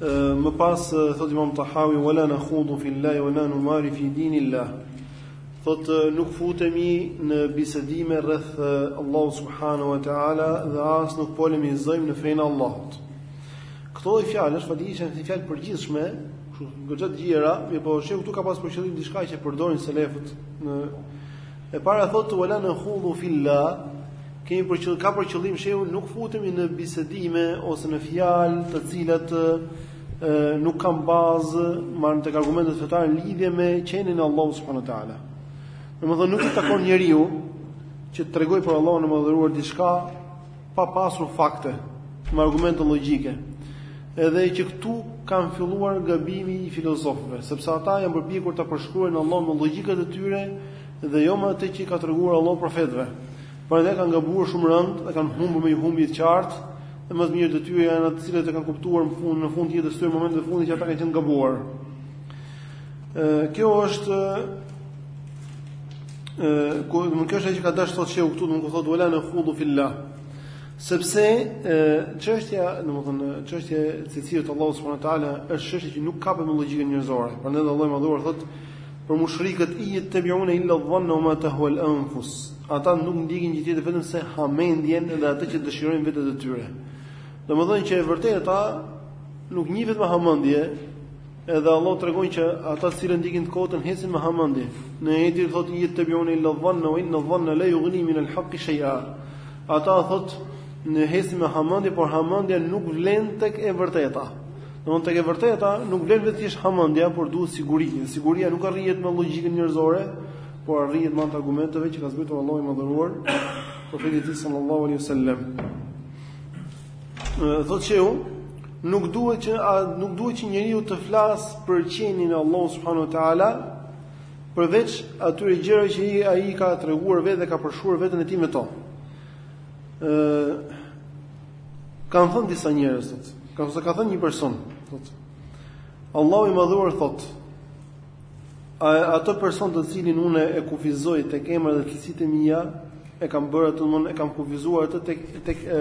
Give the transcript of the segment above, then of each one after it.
Më pas thot Imam Tahawi wala nakhudu fi llahi wala numari fi dinillah. Thot nuk futemi në bisedime rreth Allahut subhanahu wa taala dhe as nuk polemizojmë në fenë e Allahut. Këto lloj fjalësh faktikisht janë si fjalë të përgjithshme, kështu goxha të gjera, mirëpo shehu këtu ka pas për qëllim diçka që e përdorin selefët në E para thotë wala nakhudhu fillah, kemi për qëllim ka për qëllim shehu nuk futemi në bisedime ose në fjalë të cilat e, nuk kanë bazë mirëpo tek argumentet fetare në lidhje me qenien e Allahut subhanahu wa taala. Domethënë nuk i takon njeriu që të tregojë për Allahun e madhëruar diçka pa pasur fakte me argumente logjike. Edhe që këtu kanë filluar gabimi i filozofëve, sepse ata janë përpjekur ta përshkruajnë Allahun me logjikat e tyre dhe jo me atë që u ka treguar Allahu profetëve. Prandaj kanë gabuar shumë rëndë dhe kanë humbur me një humbje të qartë, dhe më të mirët e tyre janë ata të cilët e kanë kuptuar në fund në fund të jetës së tyre momentet e fundit që ata kanë qenë gabuar. Kjo është ku më kjo është që ka dashur të thotë shehu këtu, kur thotë wala nakhudhu fillah. Sepse çështja, domethënë çështja e cilësive të Allahut subhanahu wa taala është çështje që nuk kapet me logjikën njerëzore. Prandaj Allahu i madhëruar thotë për mushrikët in yattabi'una illa dhanna wa ma tahwal anfus. Ata nuk ndjekin gjë tjetër vetëm se hamendjen dhe atë që dëshirojnë vetet e tyre. Domethënë që e vërteta nuk njihet me hamendje, Edhe Allahu tregon që ata të cilët ndjekin të kotën ecin me hamendje. Në ajet tjetër thotë in yattabi'una illa dhanna wa inna dhanna la yughni min al-haqqi shay'a. Ata thotë ecin me hamendje, por hamendja nuk vlen tek e vërteta. Domthonë tek e vërteta nuk vlen vetësh hamendja, por duhet siguri. Siguria nuk arrihet me logjikën njerëzore, por arrihet me anë të argumenteve që i ka zbritur Allahu i Madhëruar profetit sallallahu alaihi wasallam. Thotë shehu, nuk duhet që a, nuk duhet që njeriu të flasë për qenien e Allahut subhanahu wa taala përveç atyre gjërave që ai ai ka treguar vetë dhe ka përshkruar veten e tij me to. ë Kanë thënë disa njerëz thotë, ka thënë ka thënë një person thotë. Allahu i madhëruar thotë, A atë person të cilin unë e kufizoj tek emrat dhe cilësitë e mia, e kam bërë atë mund e kam kufizuar atë tek tek ë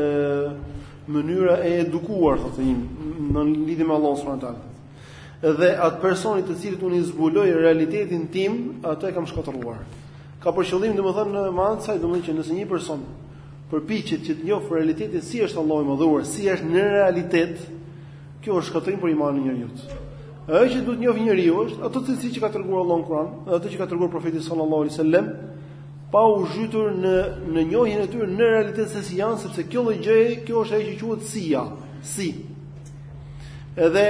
mënyra e edukuar thotë, domethënë në lidhje me Allahun subhanahu teala. Dhe atij personi të cilit unë i zbuloj realitetin tim, atë e kam shkatërruar. Ka për qëllim domethënë me anë të saj domethënë që nëse një person përpiqet që të njohë realitetin si është Allahu i madhëruar, si është në realitet, Kjo është shkatërrim për imanin e njeriut. Ajo që duhet të njohë njeriu është ato cilësi që ka treguar Allahu në Kur'an, dhe ato që ka treguar profeti sallallahu alaihi wasallam, pa u zhytur në në njohjen e tyre në realitet se si janë, sepse kjo lloj gjëje, kjo është ajo që quhet sija, si. Edhe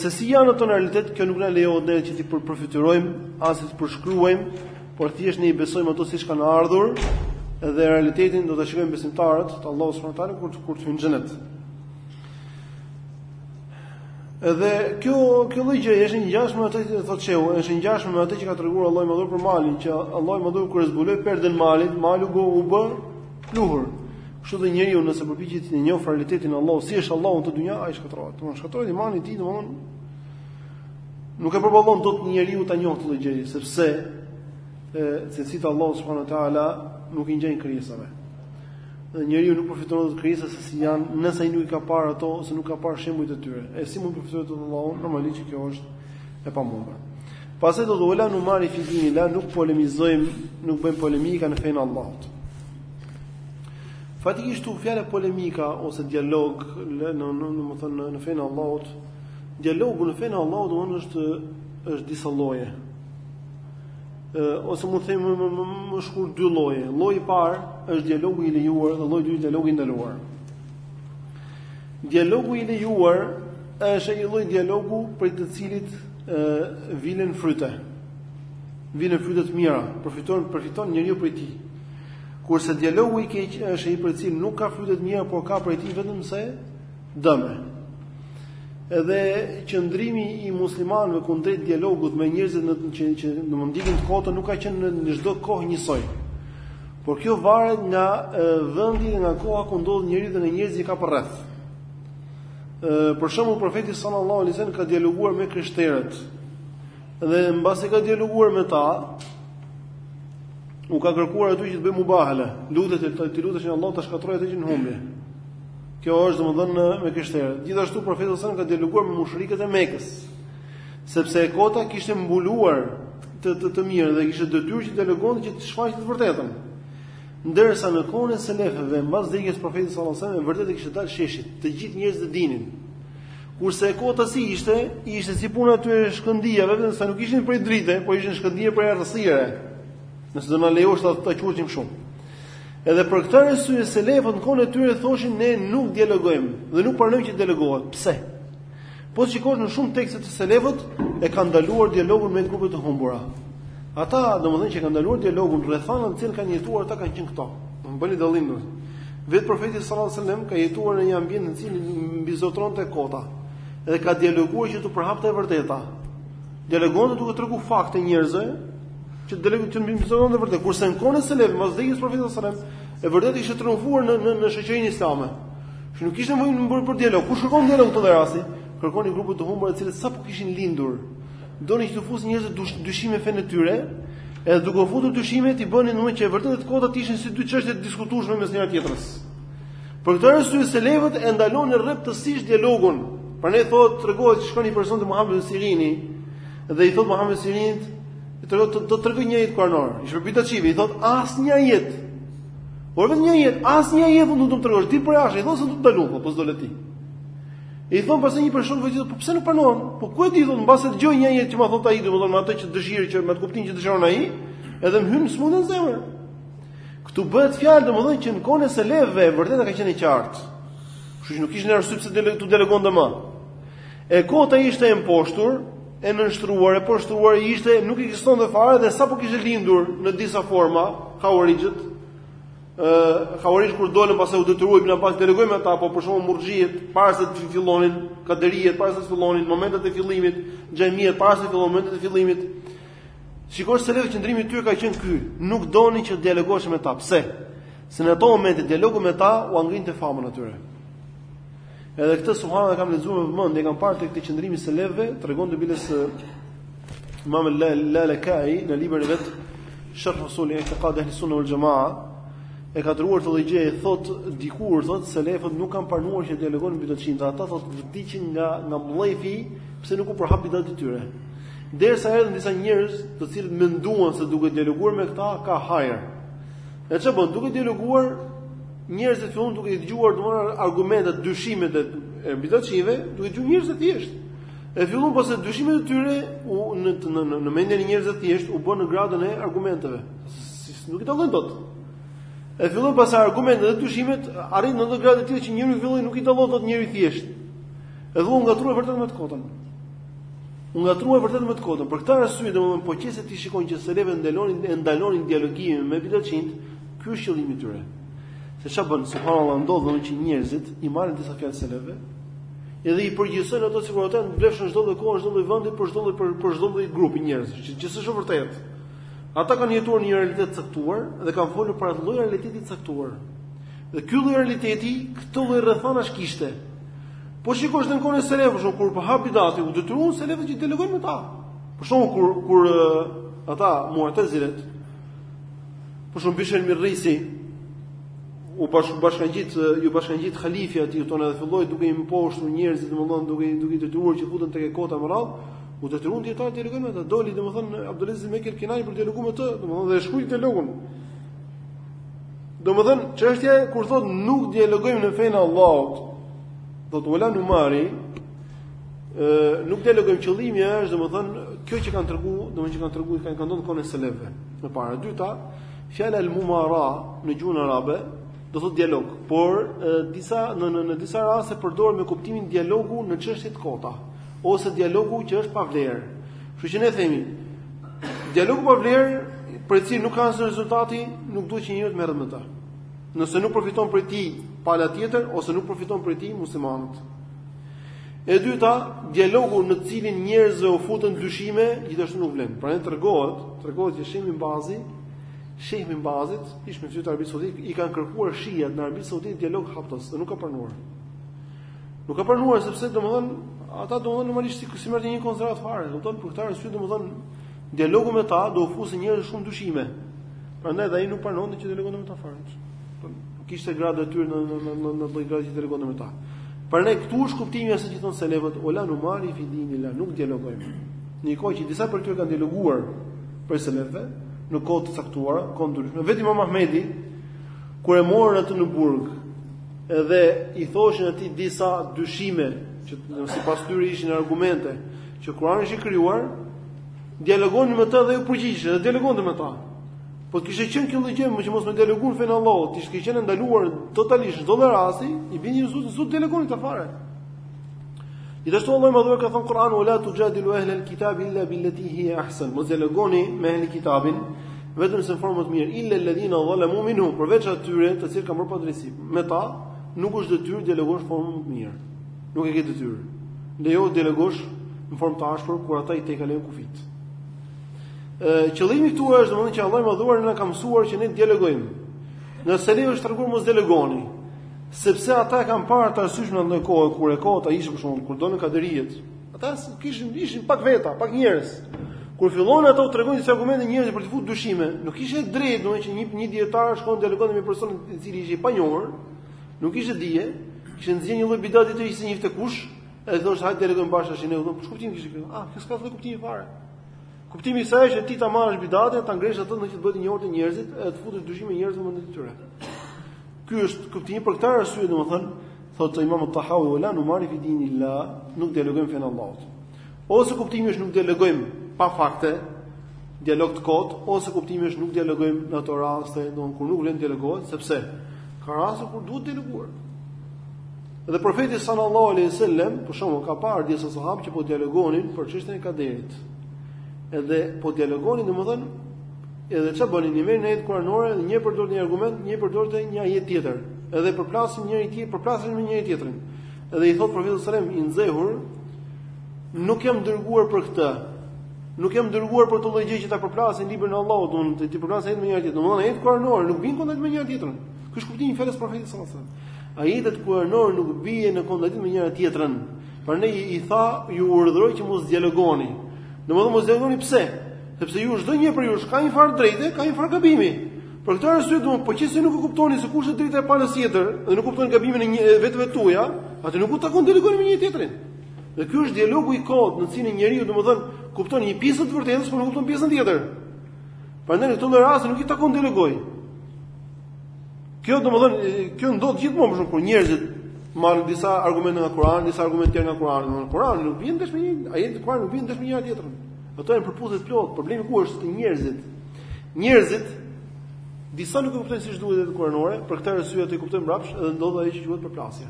se si janë ato në realitet, kjo nuk na lejohet ne që t'i përfytyrojmë, as t'i përshkruajmë, por thjesht ne i besojmë ato siç kanë ardhur, dhe realitetin do ta shikojnë besimtarët te Allahu subhanahu wa taala kur kur të hyjnë në xhenet. Edhe kjo kjo lloj gjëje është e ngjashme me atë që thotë Shehu, është e ngjashme me atë që ka treguar Allahu i madhëruar për malin, që Allahu i madhëruar kur e zbuloi perden malit, mali u bë pluhur. Kështu dhe njeriu nëse përpiqet të njohë realitetin e Allahut, si është Allahu në dynja, ai shkatërrohet. Domthonë shkatërrohet imani i tij, domthonë nuk e përballon dot njeriu ta njohë këtë gjë, sepse cilësitë e Allahut subhanahu wa taala nuk i ngjajnë krijesave. Dhe njeriu nuk përfytyron dot krijesat se si janë, nëse ai nuk i ka parë ato ose nuk ka parë shembujt e tyre. E si mund të përfytyrojë dot Allahun? Normalisht që kjo është e pamundur. Pastaj thotë ue la numari fi dinilah, nuk polemizojmë, nuk bëjmë polemika në fenë e Allahut. Faktikisht këtu fjala polemika ose dialog në në në domethënë në, në fenë e Allahut. Dialogu në fenë e Allahut domethënë është është disa lloje. ose mund të themi më, më, më, më shkurt dy lloje. Lloji i parë është dialogu i lejuar dhe lloji i dytë dialogu i ndaluar. Dialogu i lejuar është ai lloj dialogu prej të cilit ë vilen fryte. Vilen fryte të mira, përfiton përfiton njeriu prej tij. Kurse dialogu i keq është ai prej të cilit nuk ka fryte të mira, por ka prej tij vetëm se dëme. Edhe qëndrimi i muslimanëve kundrejt dialogut me njerëzit që, që ndjekin të kotën nuk ka qenë në çdo kohë njësoj. Por kjo varet nga vendi dhe nga koha ku ndodhet njeriu dhe nga njerëzit që ka përreth. Ë për shembull profeti sallallahu alajhi wasallam ka dialoguar me të krishterët. Dhe mbasi ka dialoguar me ta, u ka kërkuar atyre që të bëjnë mubahale, t'i luteshin Allahut ta shkatërrojë atë që është në humbje. Kjo është domethënë me të krishterët. Gjithashtu profeti sallallahu alajhi wasallam ka dialoguar me mushrikët e Mekës. Sepse e kota kishte mbuluar të të, të mirën dhe kishte detyrë që të dialogonte që të shfaqte të vërtetën. Ndërsa në kohën e selefëve, mbas vdekjes së profetit sallallahu alajhi wasallam, e vërteta kishte dalë sheshit, të gjithë njerëzit e dinin. Kurse e kota si ishte, ishte si puna e atyre shkëndijave, vetëm se nuk ishin prej drite, po ishin shkëndija prej errësire. Nëse do na lejohet ta quajmë kështu. Edhe për këtë arsye selefët në kohën e tyre thoshin ne nuk dialogojmë dhe nuk pranojmë që të dialogohet. Pse? Po të shikosh në shumë tekste të selefëve e kanë ndaluar dialogun me grupe të humbura. Ata, domethënë që kanë ndaluar dialogun rrethanat në të cilën kanë jetuar ata kanë qenë këto. Ma bëni dallimin. Vetë profeti sallallahu alajhi wasallam ka jetuar në një ambient në të cilin mbizotëronte e kota dhe ka dialoguar që të përhapet e vërteta. Dialogonte duke tregu fakte njerëzve që dialogonte që të mbizotëronte e vërteta. Kurse në kohën e selefëve, mbas vdekjes së profetit sallallahu alajhi wasallam, e vërteta kishte triumfuar në në në shoqërinë islame. Që nuk kishte nevojë më për dialog. Kush kërkonte dialog në këto raste? Kërkonin grupet e humbura të cilat sapo kishin lindur. Donin që t'u fusnin njerëzve dyshime në fenë e tyre, edhe duke u futur dyshime t'i bënin më që e vërteta dhe e kota të ishin si dy çështje të diskutueshme mes njëra tjetrës. Për këtë arsye selefët e ndalonin rreptësisht dialogun. Prandaj thotë tregohet se shkon një person te Muhamed ibn Sirini dhe i thotë Muhamed ibn Sirinit, i thotë do të tregoj një ajet kuranor. Ishte bidatçi ai, i thotë asnjë ajet. Por vetëm një ajet, asnjë ajet nuk do të tregosh. Dil përjashta, i thotë se do të dal unë, po s'dole ti. I thonë pastaj një person vjen thotë, po pse nuk pranove? Po ku e di thotë, mbase dëgjoj një ajet që ma thotë ai, domethënë me atë që dëshiron që me atë kuptim që dëshiron ai, edhe më hyn sëmundje në zemër. Këtu bëhet fjalë domethënë që në kohën e selefëve e vërteta ka qenë e qartë. Kështu që nuk kishin arsye pse dia, të dialogonin më. E kota ishte e mposhtur, e nënshtruar, e poshtruar, ishte nuk ekzistonte fare dhe sapo kishte lindur në disa forma, havarixhët. Havarixhët kur dolën pastaj u detyrua Ibn Abbasi të dialogojë me ata apo për shembull murxhiet para se të fillonin kaderiet para se të fillonin momentet e fillimit xhehmiet para se të fillonin momentet e fillimit Shikosh selefët qëndrimi i tyre ka qenë ky, nuk donin që të dialogoje me ta. Pse? Se në ato momente dialogu me ta u angrinte famën atyre. Edhe këtë subhanallahu e kam lexuar me vëmendje, kam parë tek qëndrimi i selefëve, tregon biles se Imam al-Lalakai në librin e vet Sharh Usul al-I'tiqad ahli sunna wal jamaa e ka theksuar këtë gjë e thot dikur thot selefët nuk kanë pranuar që të dialogojnë me bidatçinjtë ata thot vdiqën nga nga mllefi pse nuk u përhap bidati i tyre Derisa erdhën disa njerëz, të cilët menduan se duke dialoguar me këta ka hajër. E çfarë bënë? Duke dialoguar, njerëzit filluan duke i dëgjuar domethënë argumentet, dyshimet e bidatçive, duke dëgjuar njerëz të thjeshtë. E filluan pastaj dyshimet e tyre u në në në, në mendjen e njerëzve të thjeshtë u bënë në gradën e argumenteve. Si, si, nuk i dallonin dot. E filluan pastaj argumentet dhe dyshimet arritën në një gradë të tillë që njeriu filloi nuk i dallonte dot njeriu i thjeshtë. Edhe u ngatërrua e vërteta me të kotën. U ngatërrua e vërteta me të kotën. Për këtë arsye, domethënë po qe se ti shikon që selefët ndalonin e ndalonin dialogimin me bidatçinjt, ky është qëllimi i tyre. Se çfarë bën? Subhanallah ndodh domethënë që njerëzit i marrin disa fjalë selefëve, edhe i përgjithësojnë ato sikur ato janë vlefshme çdo lloj kohë, çdo lloj vendi, për çdo lloj për, për çdo lloj grupi njerëzish, gjë që s'është e vërtetë. Ata kanë jetuar në një realitet të caktuar dhe kanë folur për atë lloj realiteti të caktuar. Dhe ky lloj realiteti, këto lloj rrethanash kishte, Po shikosh edhe në kohën e selefëve, kur u përhap bidati, u detyruan selefët që dialogojnë me ta. Për shembull kur kur ata mu'tazilet për shembull Bishr Merisi u bash bashkangjit ju bashkangjit halifi atëherë edhe filloi duke i mposhtur njerëzit domethënë duke duke i detyruar që futen tek e kota me radhë u detyruan dijetarët dialogojnë me ta doli domethënë Abdulaziz Mekki el Kinani për të dialoguar me të domethënë dhe shkroi dialogun Domethënë, çështja kur thotë nuk dialogojmë në fenë e Allahut, thotë ue la numari, ë nuk dialogojmë qëllimi është domethënë kjo që kanë tregu, domethënë që kanë tregu kanë ka ndodh në kohën e selefëve. Më parë. E dyta, fjala al-mumara në gjuhën arabe do të thotë dialog, por e, disa në, në në disa raste përdoret me kuptimin dialogu në çështje të kota ose dialogu që është pa vlerë. Kështu që ne themi, Dialogu pa vlerë, për të cilin nuk ka asnjë lloj rezultati, nuk duhet që njeriu të merret me të. Nëse nuk përfiton prej tij pala tjetër ose nuk përfiton prej tij muslimanët. E dyta, dialogu në të cilin njerëzve u futën dyshime, gjithashtu nuk vlen. Pra ne tregohet, tregohet që shejh bin Bazi, shejh bin Bazit, ish-myftiu i Arabisë Saudite, i kanë kërkuar shiat në Arabi Saudit dialog haptas, dhe nuk ka pranuar. Nuk ka pranuar sepse domethën ata domethën normalisht si si merrte një kontratë fare, kupton? Për këtë arsye domethën dialogu me ta do u fuste njerëz shumë dyshime. Prandaj ai nuk pranonte që të dialogonte me ta fare. Po s'ishte grada e tyre në në në në atë lloj grade që të dialogonte me ta. Prandaj ky është kuptimi i asaj që thonë selefët, ue la numari fi dinil-lah, nuk dialogojmë. Në një kohë që disa prej tyre kanë dialoguar prej selefëve, në kohë të caktuara, kohë të ndryshme, vetëm Imam Ahmedi kur e morën atë në burg, Edhe i thoshin atij disa dyshime që sipas tyre ishin argumente që Kurani është i krijuar, dialogonin me të dhe ju përgjigjesh, dhe dialogonte me ta. Po kishte qenë kjo lloj gjëje që mos me dialogu në fenë Allahut, të kishte qenë e ndaluar totalisht çdo lloj rasti, i bini ju s'do, s'do dialogonin me ta fare. Gjithashtu Allahu i Madhëruar ka thënë në Kur'an wala tujadilu ahla alkitab illa billati hiya ahsan. Mos dialogoni me ahli kitabin vetëm se në formë të mirë, illa alladhina zalamu minhum, përveç atyre të cilët kanë bërë padrejti. Me ta nuk është detyrë dialogosh në formë të mirë. Nuk e ke detyrë. Lejohet dialogosh në formë të ashpër kur ata i tejkalojnë kufijtë. Ë qëllimi këtu është domethënë që Allahu i Madhëruar na ka mësuar që ne dialogojmë. Nëse neve është treguar mos dialogoni, Sepse ata e kanë parë të arsyeshme në ndonjë kohë kur e koha, ishte për shembull kur dolën kaderiet. Ata kishin ishin pak veta, pak njerëz. Kur filluan ata t'u tregojnë disa argumente njerëzve për t'u futur dyshime, nuk ishte e drejtë domethënë që një një dietar shkon dhe dialogon me personin i cili ishte i panjohur, nuk kishte dije, kishte nxjerrë një lloj bidati të ishte njëfarë kush, e thoshte hajde dialogojmë bashkë tash ne u thonë, "Ç'kuptim kishte kjo?" Ah, kjo s'ka fund kuptim fare. Kuptimi i saj është që ti ta marrësh bidatin, ta ngresh atë në që të bëhet i njohur te njerëzit, e të futësh dyshime njerëzve në mendjen e tyre. Ky është kuptimi për këtë arsye, domethënë, thotë Imam Tahawi wala numari fi dinillah, nuk dialogojmë në fenë e Allahut. Ose kuptimi është nuk dialogojmë pa fakte, dialog të kotë, ose kuptimi është nuk dialogojmë në ato raste, domethënë kur nuk vlen të dialogohet, sepse ka raste kur duhet dialoguar. Dhe profeti sallallahu alejhi ve sellem, për shembull, ka parë disa sahabë që po dialogonin për çështjen e kaderit. Edhe po dialogonin, domethënë, edhe çfarë bënin i merrnin ajetet kuranore, një përdorte një argument, një përdorte një ajet tjetër. Edhe përplasin njëri tjetrin, përplasin me njëri tjetrin. Edhe i thotë profeti sallallahu alejhi ve sellem i nxehur, nuk jam dërguar për këtë. Nuk jam dërguar për këtë lloj gjëje që ta përplasni librin e Allahut, domethënë t'i përplasni me njëri tjetrin. Domethënë, ajetet kuranore nuk vijnë kundër me njëri tjetrin. Ky është kuptimi i fjalës së profetit sallallahu alajhi wasallam. Ajetet kuranore nuk bien në kontradiktë me njëra tjetrën. Prandaj i tha, ju urdhëroj që mos dialogoni. Domethënë mos dialogoni pse? Sepse ju çdonjëri prej jush ka një farë drejte, ka një farë gabimi. Për këtë arsye domethënë, po qe se nuk e kuptoni se kush është e drejta e palës tjetër dhe nuk kuptoni gabimin e një vetëve tuaja, atëherë nuk ju takon të dialogoni me njëri tjetrin. Dhe ky është dialogu i kotë, në të cilin njeriu domethënë kupton një pjesë të së vërtetës, por nuk kupton pjesën tjetër. Prandaj në këtë rast nuk i takon të dialogojë. Kjo domethënë, kjo ndodh gjithmonë për shembull kur njerëzit marrin disa argumente nga Kurani, disa argumente të tjera nga Kurani, domethënë Kurani nuk bien ndesh me një, ajetet e Kuranit nuk bien ndesh me njëra tjetrën. Ato janë në përputhje të plotë. Problemi ku është se njerëzit, njerëzit disa nuk i kuptojnë siç duhet ajetet kuranore, për këtë arsye ata i kuptojnë mbrapsht dhe ndodh ajo që quhet përplasje.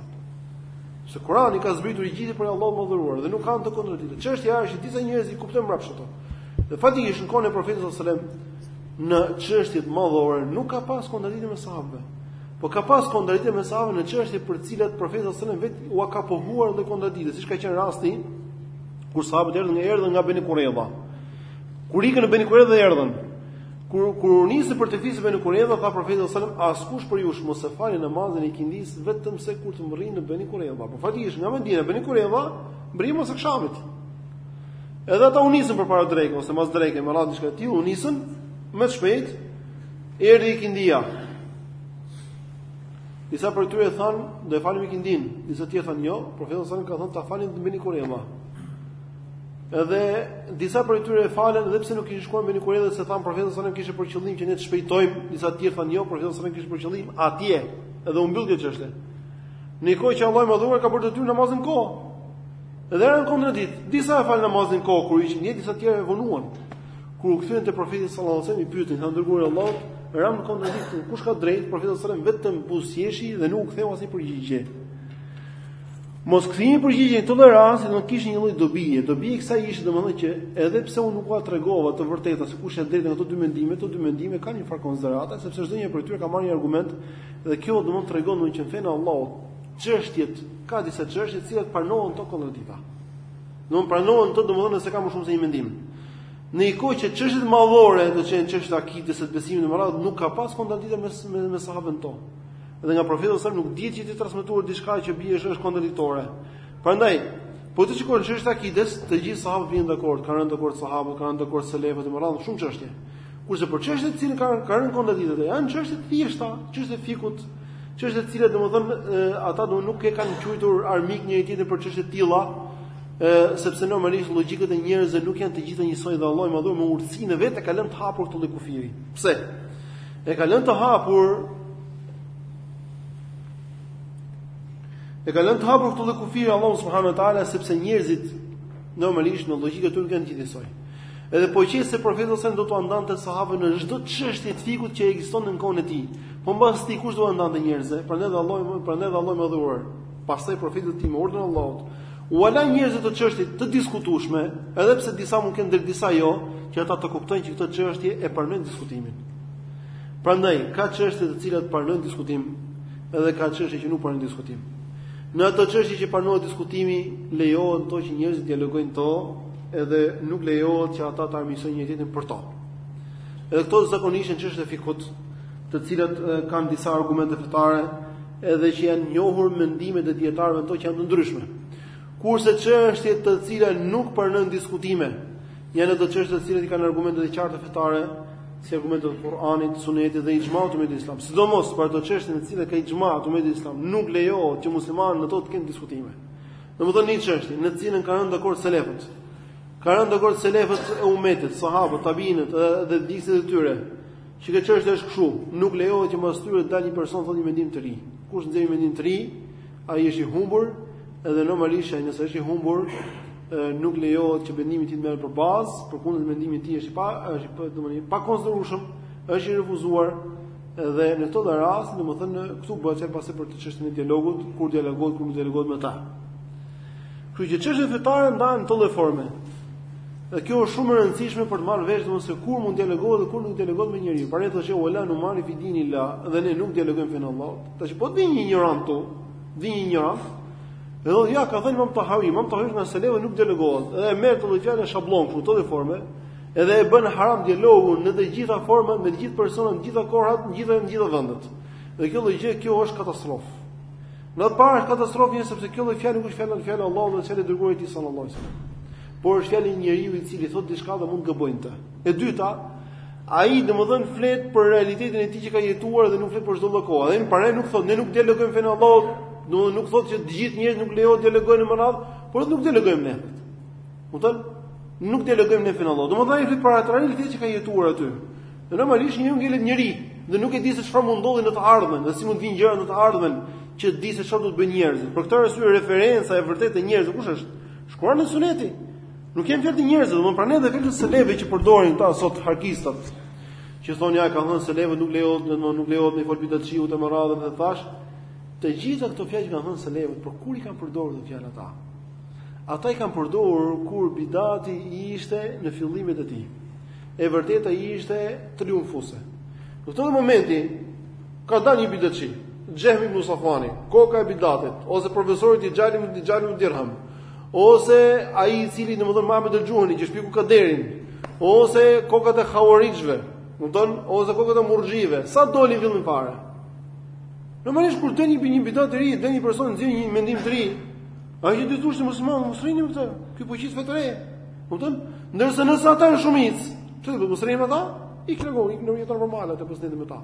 Se Kurani ka zbritur i gjithë prej Allahut të madhëruar dhe nuk ka në të kontradiktë. Çështja është që disa njerëz i kuptojnë mbrapsht ato. Dhe faktikisht në kohën e profetit sallallahu alajhi wasallam në çështjet madhore nuk ka pas kontradiktë mes sahabëve. Po ka pas kontradiktë mes sahabëve në çështje për të cilat profeti sallallahu alajhi wasallam vetë ua ka pohuar atë kontradiktë, siç ka qenë rasti kur sahabët erdhën nga erdhën nga Beni Kurejdha. Kur ikën në Beni Kurejdha erdhën. Kur kur u nisën për te fisi Beni Kurejdha, tha profeti sallallahu alajhi wasallam, askush prej jush mos e falë namazin e ikindisë vetëm se kur të mbërrini në Beni Kurejdha. Po faktikisht nga Medina në Beni Kurejdha, mbërrin mbas akshamit. Edhe ata u nisën përpara dreke ose mbas dreke, më radhë diçka të tillë u nisën më të shpejt erdhi ikindia. Disa prej tyre thanë, do e falim ikindin. Disa tjerë thanë, jo, profeti sa ka thënë ta falim te Beni Kurejdha. Edhe disa prej tyre e falën edhe pse nuk kishin shkuar në Beni Kurejdha se thanë profeti sa kishte për qëllim që ne të shpejtojmë, disa tjerë thanë, jo, profeti sa kishte për qëllim atje, edhe u mbyll kjo çështje. Në një kohë që Allahu i madhëruar ka bërë detyrë namazin kohë. Dhe ranë kontradikt, disa e falën namazin kohë kur ishin një disa të tjerë e vonuan. Kur u kthyen te profeti sallallahu alajhi wasallam e pyetën, "O i dërguar i Allahut, ram në kontradikt, kush ka drejt?" Profeti sallallahu alajhi wasallam vetëm buzëqeshi dhe nuk u ktheu asnjë përgjigje. Mos kthimi përgjigje në këtë rast do të kishte një lloj dobie. Dobia e kësaj ishte domethënë që edhe pse unë nuk ua tregova të vërtetën se kush ka drejtë nga këto dy mendime, këto dy mendime kanë një farë konsiderate, sepse çdo një prej tyre ka marrë një argument dhe kjo domethënë tregon domethënë që në fenë e Allahut Çështjet, ka disa çështje të cilat pranohen to kontradikta. Domethënë pranohen to domethënë se ka më shumë se një mendim. Në një kohë që çështjet madhore do të thënë çështjet e akides e të besimit në radhë nuk ka pas kontradikta me me, me sahabëve në to. Dhe nga profeti sa nuk dihet që të jetë transmetuar diçka që bie fjala është kontradiktore. Prandaj, Po të shikosh çështjet e akides, të gjithë sahabët vijnë dakord, kanë rënë dakord sahabët, kanë rënë dakord selefët me radhë shumë çështje. Kurse për çështjet të cilat kanë kanë rënë kontradikt, janë çështje të thjeshta, çështje fikut, çështje të cilat domethënë ata do nuk e kanë quajtur armik njëri tjetrin për çështje të tilla, ë sepse normalisht logjikat e njerëzve nuk janë të gjitha njësoj dhe Allahu i madhëruar me urtësinë e vet e ka lënë të hapur këtë lloj kufiri. Pse? E ka lënë të hapur E ka lënë të hapur këtë lloj kufiri Allahu subhanahu wa taala sepse njerëzit normalisht në logjikën e tyre s'janë gjithë njësoj. Edhe po qe se profeti sallallahu alajhi wasallam do t'ua ndante sahabëve në çdo çështje të fikut që ekzistonte në kohën e tij. Po mbas tij kush do t'ua ndante njerëzve? Prandaj dhe Allahu, prandaj dhe Allahu i madhëruar. Pastaj profeti i tij me urdhrin e Allahut, ua la njerëzve këto çështje të diskutueshme, edhe pse disa mund të kenë ndër disa jo, që ata ta kuptojnë që këto çështje e pranojnë diskutimin. Prandaj ka çështje të cilat pranojnë diskutim, edhe ka çështje që nuk pranojnë diskutim. Në ato çështje që pranohet diskutimi, lejohet to që njerëzit dialogojnë to edhe nuk lejohet që ata të armiqësojnë njëri-tjetrin për to. Edhe këto zakonisht janë çështje fikut, të cilat kanë disa argumente fetare, edhe që janë njohur mendimet e dijetarëve në to që janë të ndryshme. Kurse çështjet të cilat nuk pranojnë diskutime, janë ato çështje të cilat i kanë argumentet e qarta fetare, si argumentet e Kuranit, Sunetit dhe ixhmaut të umetit islam. Sidomos për ato çështje në të cilat ka ixhma të umetit islam, nuk lejohet që muslimanët në to të kenë diskutime. Domethënë një çështje në të cilën kanë rënë dakord selefët. Kanë rënë dakord selefët e umetit, sahabët, tabiinët dhe dijësit e tyre. Që kjo çështje është kështu, nuk lejohet që mbas tyre të dalë një person thotë një mendim të ri. Kush nxjerr një mendim të ri, ai është i humbur, edhe normalisht ai nëse është i humbur, nuk lejohet që mendimi i tij të merret për bazë, përkundrazi mendimi i tij është i pa, është domethënë pa konsiderueshëm, është i refuzuar Dhe në këto lloj raste, domethënë këtu bëhet fjalë pasi për çështjen e dialogut, kur dialogohet, kur nuk dialogohet me ta. Kështu që çështjet fetare ndahen në këto lloj forme. Dhe kjo është shumë e rëndësishme për të marrë vesh domosë se kur mund të dialogohet dhe kur nuk dialogohet me njeriu. Pra thotë wa la numari fi dinilah dhe ne nuk dialogojmë fenë Allahut. Tash po vjen një injorant këtu, vjen një injorant. Dhe thotë ja ka thënë Imam Tahawi, Imam Tahawi nga selefët nuk dialogohet. Edhe merr këtë lloj fjalë shablon këtu, këtë lloj forme. Edhe e bën haram dialogun në të gjitha format me të gjithë personat, në të gjitha kohrat, në të gjitha në të gjitha vendet. Dhe kjo lloj gjë kjo është katastrofë. E para është katastrofë një sepse kjo lloj fjalë nuk është fjalë fjalë Allahu dhe fjalë e dërguarit të tij sallallahu alajhi wasallam. Por është fjalë njeriu i cili thotë diçka dhe mund të gabojë në të. E dyta, ai domethënë flet për realitetin e tij që ka jetuar dhe nuk flet për çdo lloj kohe. Ai pra nuk thotë ne nuk dialogojmë fenë Allahut, domethënë nuk thotë që të gjithë njerëzit nuk lejohet të dialogojnë me radhë, por nuk dialogojmë ne. Kupton? Nuk dialogojmë ne fenë Allahut. Domethënë ai flet për atë realitet që ka jetuar aty. Dhe normalisht njeriu ngelet njeri dhe nuk e di se çfarë mund ndodhi në të ardhmen, dhe si mund të vinë gjërat në të ardhmen që të di se çfarë do të bëjnë njerëzit. Për këtë arsye referenca e vërtetë e njerëzve kush është? Është Kurani e Suneti. Nuk janë fjalët e njerëzve, domethënë pra edhe fjalët e selefëve që përdorin këta sot harkistat. Që thonë ja kanë thënë selefët nuk lejohet, domethënë nuk lejohet me fol bidatçiut të me radhën dhe thash. Të gjitha këto fjalë i kanë thënë selefët, por kur i kanë përdorur këto fjalë ata? Ata i kanë përdorur kur bidati ishte në fillimet e tij. E vërteta ishte triumfuese. Në këtë moment ka dalë një bidatçi, Xhehm ibn Safuani, koka e bidatit, ose profesori i tij Xhad ibn Xhad ibn Dirham, ose ai i cili domethënë Mabed el-Xhuheni që shpiku kaderin, ose kokat e Khawarixhve, domethënë ose kokat e Murxhive, sa doli fillim fare. Normalisht kur del një bidat i ri, del një person nxjerr një mendim të ri, Ai që detyrohet i thotë mos, mos rrini me këta, ky po qet një gjë të re. Kupton? Ndërsa nëse ata janë shumicë, çfarë do të thuash mos rrini me ata? I kërkon, i kërkon jeton normale atë pushtetin me ta.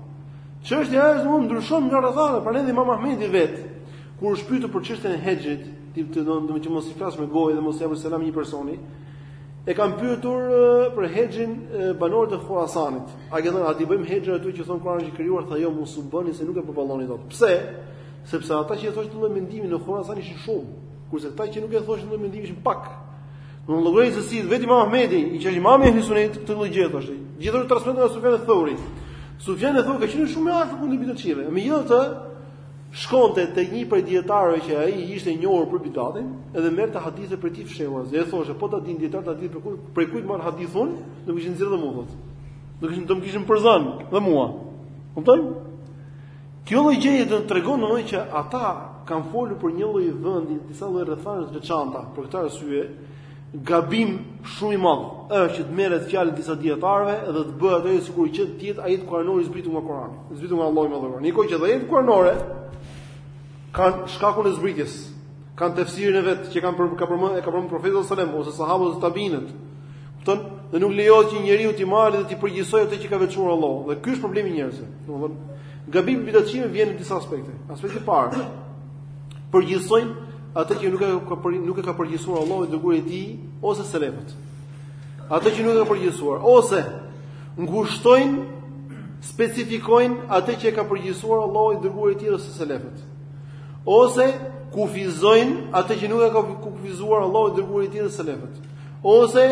Çështja është domethënë ndryshon nga rrethana, por edhe Imam Ahmedi vetë kur është pyetur për çështjen e hexhrit, domethënë që mos i flasësh me gojë dhe mos i japësh selam një personi, e kanë pyetur për hexhrin banorët e Khurasanit. I kanë thënë a t'i bëjmë hexhr atyre që thonë Kurani është krijuar tha jo mos u bëni se nuk e përballoni dot. Pse? Sepse ata që e thoshin lloj mendimi në Khurasan ishin shumë, kurse ata që nuk e thoshin lloj mendimi ishin pak. Mos llogarit se si vetë Imam Ahmedi, ai që është imam i Ehli Sunit, këtë lloj gjë thoshte. Gjithashtu transmeton nga Sufjan al-Thauri. Sufjan al-Thauri ka qenë shumë i ashpër kundër bidatçive. Megjithatë, shkonte te një prej dietarëve që ai ishte i njohur për bidatin, edhe merrte hadithe prej tij fshehurazi. Dhe e thoshte, po ta dinë dietarët, ta dinë prej kujt, prej kujt marr hadithin, do të kishin nxjerrë dhe mua. Do kishin do të kishin përzan dhe mua. Kupton? Kjo lloj gjëje na tregon domethënë që ata kanë folur për një lloj vendi, disa lloj rrethanash të veçanta. Për këtë arsye, gabim shumë i madh është që të merret fjala e disa dietarëve dhe të bëhet ajo sikur që të jetë ajet kuranor i zbritur nga Kurani, zbritur nga Allahu me Kuran. Në kohë që dhe ajetet kuranore kanë shkakun e zbritjes. Kan tefsirin e vet që e ka, ka përmend e ka përmend profeti sallallahu alajhi wasallam ose sahabët ose tabiinët. Kupton? Dhe nuk lejohet që njeriu t'i marrë dhe t'i përgjithësojë atë që ka veçuar Allahu. Dhe ky është problemi i njerëzve. Domethënë, gabimi i bidatçinjve vjen në disa aspekte. Aspekti i parë, përgjithësojnë atë që nuk e ka nuk e ka përgjithësuar Allahu, i dërguari i tij ose selefët. Atë që nuk e ka përgjithësuar ose ngushtojnë specifikojnë atë që e ka përgjithësuar Allahu, i dërguari i tij ose selefët. Ose kufizojnë atë që nuk e ka kufizuar Allahu i dërguari i tij dhe selefët. Ose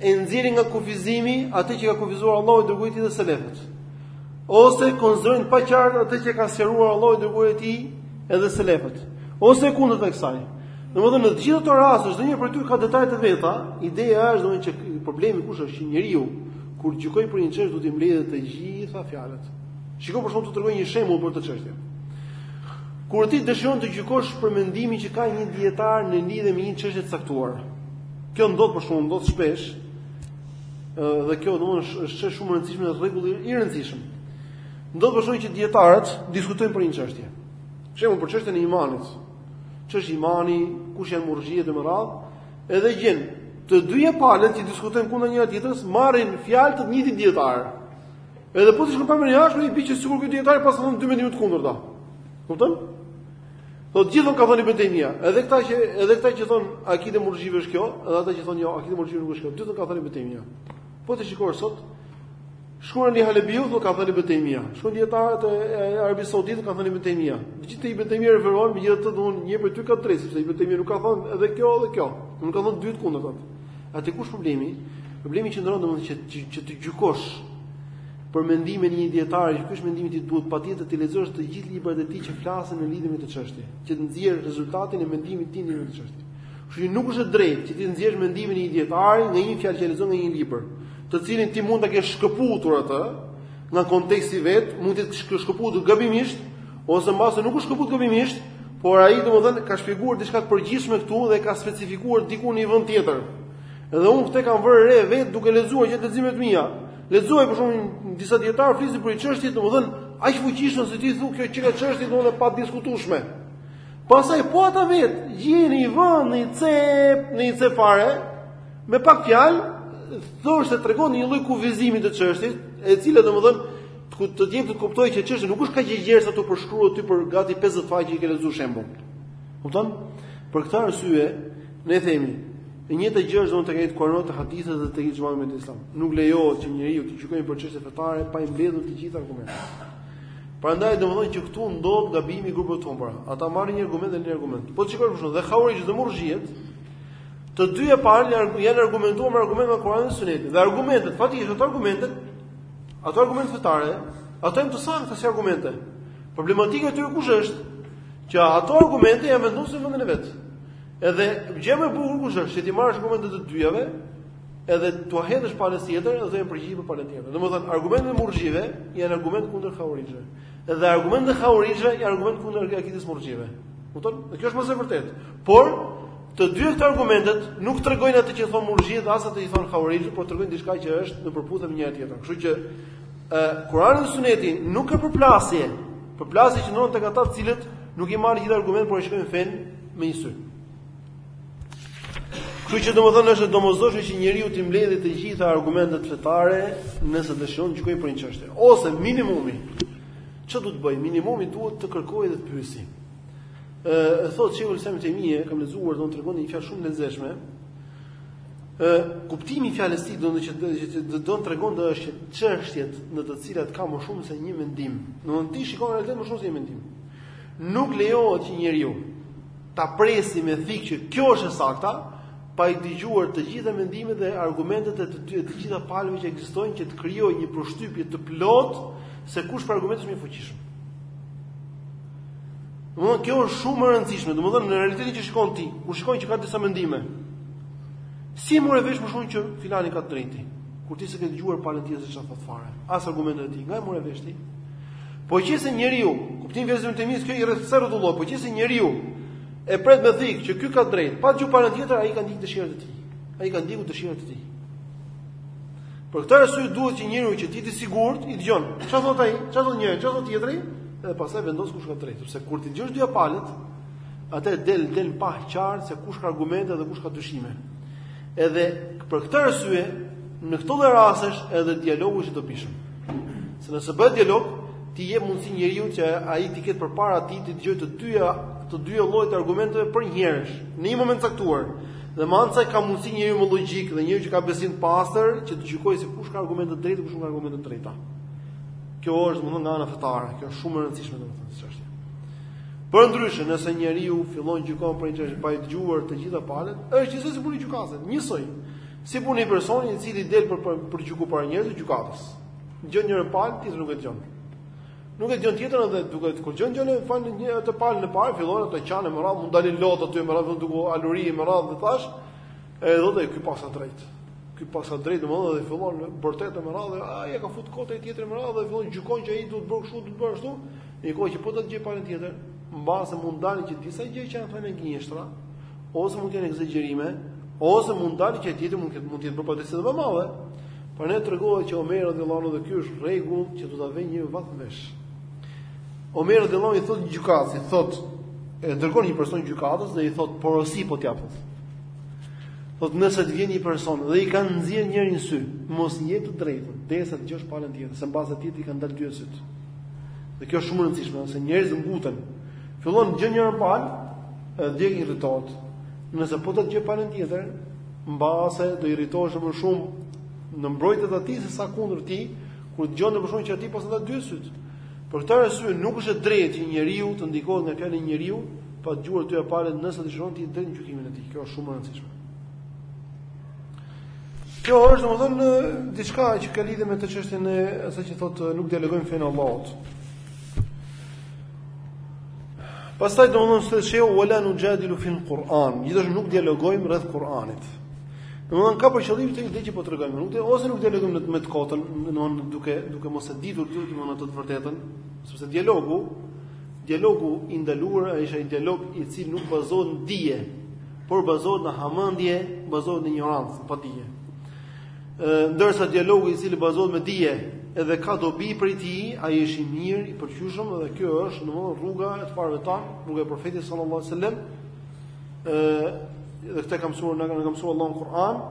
e nxjerrin nga kufizimi atë që ka kufizuar Allahu i dërguari i tij dhe selefët. Ose konsiderojnë të paqartë atë që e ka sqaruar Allahu i dërguari i tij edhe selefët. Ose e kundërta e kësaj. Domethënë në të gjitha këto raste, çdo një prej tyre ka detaje të veta. Ideja është domethënë që problemi kush është që njeriu kur gjykon për një çështje do t'i mbledhë të gjitha fjalët. Shiko për shembull të tregoj një shembull për këtë çështje. Kur ti dëshiron të gjykosh për mendimin që ka një dietar në lidhje me një çështje të caktuar. Kjo ndodh për shembull ndodh shpesh. Dhe kjo domethënë është çështje shumë e rëndësishme dhe rregull i rëndësishëm. Ndodh për shembull që dietarët diskutojnë për një çështje. Për shembull për çështjen e imanit. Ç'është imani, kush janë murxhiet e me radhë, edhe gjen të dyja palët që diskutojnë kundër njëra tjetrës marrin fjalët e të njëjtit dietar. Edhe po t'i shikosh pamjen e jashtme, i bie që sikur ky dietar paska thënë 2 mendime të kundërta. Kupton? Po të gjithë ka thënë ibn Taymija, edhe këta që edhe këta që thonë akideja e murxhive është kjo, edhe ata që thonë jo, akideja e murxhive nuk është kjo. Të dytë ka thënë ibn Taymija. Po të shikosh sot, shkruan Ali Halebiu, thotë ka thënë ibn Taymija. Shkruajnë dietarët e Arabisë Saudite ka thënë ibn Taymija. Të gjithë ibn Taymijas i referohen, megjithëse domethënë një prej tyre ka të drejtë, sepse ibn Taymija nuk ka thënë edhe kjo edhe kjo. Nuk ka thënë dy të kundërta. Atëherë ku është problemi? Problemi qëndron domethënë që që, që të gjykosh për mendimin e një dijetari, që ky është mendimi i tij, duhet patjetër të lexosh të gjithë librat e tij që flasin në lidhje me këtë çështje, që të nxjerrësh rezultatin e mendimit tij në këtë çështje. Kështu që nuk është e drejtë që të nxjerrësh mendimin e një dijetari nga një fjalë që lexon nga një libër, të cilin ti mund ta kesh shkëputur atë nga konteksti i vet, mund të jetë shkëputur gabimisht ose mbase nuk u shkëput gabimisht, Por ai domethënë ka shpjeguar diçka të përgjithshme këtu dhe ka specifikuar diku në një vend tjetër. Edhe unë këtë e kam vënë re vetë duke lexuar gjatë leximeve të mia. Lexoja për shembull disa dijetarë flisnin për një çështje domethënë aq fuqishëm sa ti thua kjo qenka çështje domethënë e padiskutueshme. Pastaj po ata vetë gjeje në një vend në një cep, në një cep fare me pak fjalë thoshte tregonte një lloj kufizimi të çështjes, e cila domethënë Ku të jep të kuptosh që çështja nuk është kaq e gjerë sa të përshkruhet ty për gati 50 faqe që ke lexuar për shembull. Kupton? Për këtë arsye ne themi, e njëjta gjë është domethënë te Kurani te hadithet dhe te ixhmai në Islam. Nuk lejohet që njeriu të gjykojë për çështje fetare pa i mbledhur të gjitha argumentet. Prandaj domethënë që këtu ndodh gabimi i grupeve të humbura. Ata marrin një argument dhe lënë argument. Po shiko për shembull dhe haurixhët dhe murxhiet, të dyja palët janë argumentuar me argumente të Kuranit dhe Sunetit. Dhe argumentet, faktikisht ato argumentet Ato argumente fetare, ato janë të sakta si argumente. Problematika e tyre ku është? Që ato argumente s'janë vendosur në vendin e vet. Edhe gjëja më e bukur kush është? Që t'i marrësh argumentet e të dyjave, edhe t'ua hedhësh palës tjetër, dhe do jenë përgjigje për palën tjetër. Domethënë argumentet e murxhieve janë argument kundër haurixhëve. Edhe argumentet e haurixhëve janë argument kundër akides së murxhieve. Kupton? Kjo është më se e vërtetë. Por Të dyja këto argumentet nuk tregojnë atë që thonë Murxhiet dhe as atë që thonë Haurixhët, por tregojnë diçka që është në përputhje me njëra tjetrën. Kështu që ë Kurani dhe Suneti nuk ka përplasje, përplasjet ndodhin tek ata të cilët nuk i marrin gjithë argumentet, por e shikojnë fenë me një sy. Kështu që domethënë është e domosdoshme që njeriu të mbledhë të gjitha argumentet fetare nëse dëshiron të gjykojë për një çështje, ose minimumi. Ç'do të bëjë? Minimumi duhet të kërkojë dhe të pyesë. Ë thotë Sheikhul Islam Ibn Tejmije, kam lexuar domethënë tregonte një fjalë shumë të lezetshme. Ë kuptimi i fjalës së tij domethënë që do të tregonte është që çështjet në të cilat ka më shumë se një mendim. Domethënë ti shikon në realitet më shumë se një mendim. Nuk lejohet që njeriu ta presi me thikë që kjo është e sakta, pa i dëgjuar të gjitha mendimet dhe argumentet e të, të gjitha palëve që ekzistojnë që të krijojë një përshtypje të plotë se kush prej argumenteve është më i fuqishëm. Domthonë kjo është shumë e rëndësishme, domthonë në realitetin që shikon ti, kur shikon që ka disa mendime. Si e more vesh me shembull që filani ka drejtë. Kur ti s'e ke dëgjuar palën tjetër se çfarë thotë fare. As argumentet e tij, nga e more vesh ti? Po qe se njeriu, kuptim vezën të mis, kjo i rreth sërë dhulloj, po qe se njeriu e pret me thikë që ky ka drejtë, pa dëgjuar palën tjetër, ai ka ndjek dëshirën e tij. Ai ka ndjekur dëshirën e tij. Për këtë arsye duhet që njeriu që të jetë i sigurt, i dëgjon. Çfarë thotë ai? Çfarë thotë njëri? Çfarë thotë tjetri? Dhe pastaj vendos kush ka drejtë, sepse kur t'i dëgjosh dy palët, atëherë del del pah qartë se kush ka argumente dhe kush ka dyshime. Edhe për këtë arsye, në këto lloj rastesh edhe dialogu është i dobishëm. Se nëse bëhet dialog, t'i jep mundësi njeriut që ai t'i ketë përpara tij t'i dëgjojë të dyja të dyja llojet e argumenteve përnjëherësh në një moment caktuar. Dhe më pas ka mundësi njeriu me logjikë dhe njeriu që ka besim të pastër që të gjykojë se kush ka argumente të drejta, kush nuk ka argumente të drejta. Kjo është domethënë nga ana fetare, kjo është shumë e rëndësishme domethënë çështja. Përndryshe, nëse njeriu fillon gjykon për një çështje pa i dëgjuar të gjitha palët, është njësoj si puna e gjykatësit, njësoj. Si puna e një personi i cili del për për, për t'gjyku para njerëzve gjykatës. Gjon njërën palë, tjetrën nuk e dëgjon. Nuk e gjon tjetrën dhe duke kur gjon gjon fjalën e atë palën e parë fillon ato qan me radhë mund dalin lot aty me radhë duke ulëri me radhë dhe tash e thotë ky paska drejt ky paska drejt domethënë dhe fillon bërtet me radhë ai e ka fut kot tjetri me radhë dhe fillon gjykon që ai duhet të bëj kështu duhet të bëj ashtu në kohë që po do të gjoj palën tjetër mbase mund të dalin që disa gjëra që janë thënë gënjeshtra Ose mund të jenë ekzagjerime, ose mund të dalë që tjetri mund të mund të jetë bërë padrejtësi më madhe. Por ne tregohet që Omer radhiyallahu anhu dhe ky është rregull që do ta vënë vath n'vesh. Omer radhiyallahu anhu i thotë gjykatësit, i thotë e dërgon një person gjykatës dhe i thotë porosi po t'jap. Thotë nëse të vjen një person dhe i kanë nxjerr njërin sy, mos i jep të drejtën, derisa të djosh palën tjetër, se mbase tjetrit i kanë dalë dy sytë. Dhe kjo është shumë e rëndësishme, nëse njerëzit nguten Fillon të gjojë njërën palë, edhe irritohet. Nëse po të gjoje palën tjetër, mbase do irritoheshe më shumë në mbrojtje të atij se sa kundër tij, kur dëgjon me shembull që atij i plasën të dy sytë. Për këtë arsye nuk është e drejtë që njeriu të ndikohet nga fjala e njërit pa dëgjuar dy palët nëse dëshiron të jetë i drejtë n'gjykimin e tij. Kjo është shumë e rëndësishme. Kjo është domethënë diçka që ka lidhje me atë çështjen e asaj që thotë nuk dialogojmë n'fenë e Allahut. Pastaj domethënë thotë shehu wala nujadilu fil Quran, gjithashtu nuk dialogojmë rreth Kuranit. Domethënë ka për qëllim atë ide që po tregojmë, nuk dhe, ose nuk dialogojmë me të kotën, domethënë duke duke mos e ditur ti domethënë atë të vërtetën, sepse dialogu, dialogu i ndaluar është ai dialog i cili nuk bazohet në dije, por bazohet në hamendje, bazohet në injorancë, pa dije. Ndërsa dialogu i cili bazohet me dije edhe ka dobi prej tij, ai është i mirë, i pëlqyeshëm dhe kjo është domthonë rruga e të parëve tan, rruga e profetit sallallahu alajhi wasallam. ë dhe këtë ka mësuar na ka mësuar Allahu Kur'an,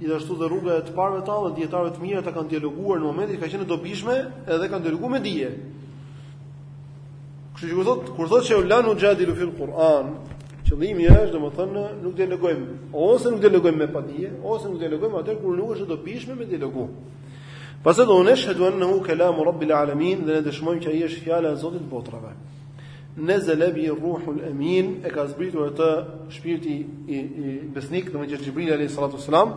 gjithashtu dhe rruga e të parëve tan dhe dietarëve të mirë ata kanë dialoguar në momentin që ka qenë e dobishme edhe kanë dialoguar me dije. Kështu që kur thotë kur thotë se wala nujadilu fil Kur'an, Qëllimi është, domethënë, nuk dialogojmë, ose nuk dialogojmë me padije, ose nuk dialogojmë atëherë kur nuk është e dobishme me dialogu. Pastaj thotë wa nashhadu annahu kalamu Rabbil alamin dhe ne dëshmojmë që ai është fjala e Zotit të botrave. Nazala bihi ruhul amin e ka zbritur atë shpirti i, i besnik, domethënë Xhibril alayhi salatu wasalam,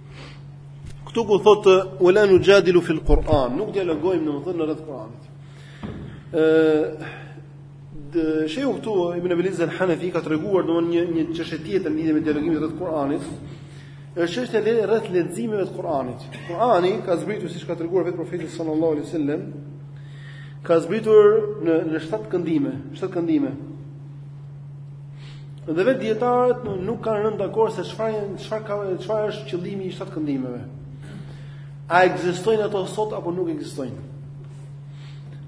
Këtu ku thotë wala nujadilu fil Quran, nuk dialogojmë domethënë në rreth Kuranit. Ë shehu këtu Ibn Abil Izz al-Hanafi ka treguar domethënë një një çështje tjetër lidhje me dialogimin rreth Kuranit. Është çështja e rreth leximeve të Kuranit. Kurani ka zbritur siç ka treguar vetë profeti sallallahu alaihi wasallam ka zbritur në në shtatë këndime, shtatë këndime. Dhe vetë dietarët nuk kanë rënë dakord se çfarë janë, çfarë ka, çfarë është qëllimi i shtatë këndimeve. A ekzistojnë ato sot apo nuk ekzistojnë?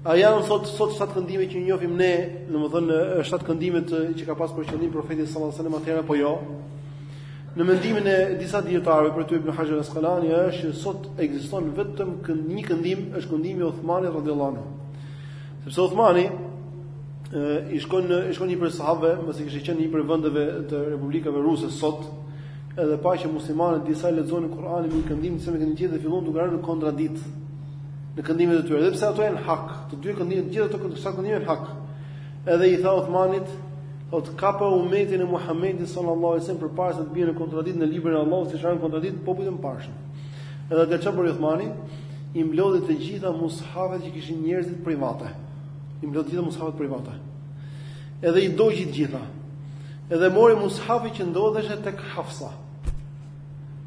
A janë sot sot shtatë këndime që njohim ne, domethënë shtatë këndimet që ka pasur për qëllim profeti sallallahu alajhi wasallam atëherë apo jo? Në mendimin e disa dietarëve prej tyre Ibn Hajar al-Asqalani është që sot ekziston vetëm një këndim, është këndimi i Uthmanit radhiyallahu anhu. Sepse Uthmani i shkon në i shkon një prej sahabëve, mbasi kishte qenë në një prej vendeve të republikave ruse sot, edhe pa që muslimanët disa lexonin Kur'anin me një këndim disa me një tjetër dhe filluan duke rënë në kontradikt në këndimet e tyre, edhe pse ato janë hak, të dy këndimet të gjitha ato këndime janë këndime hak. Edhe i tha Uthmanit, thotë kape umetin e Muhamedit sallallahu alaihi wasallam përpara se të bien në kontradikt në librin e Allahut, siç ranë në kontradikt popujt e mëparshëm. Edhe ça bëri Uthmani i mblodhi të gjitha mushafet që kishin njerëzit private. I mblodhi të gjitha mushafet private. Edhe i dogji të gjitha. Edhe mori mushafin që ndodheshte tek Hafsa,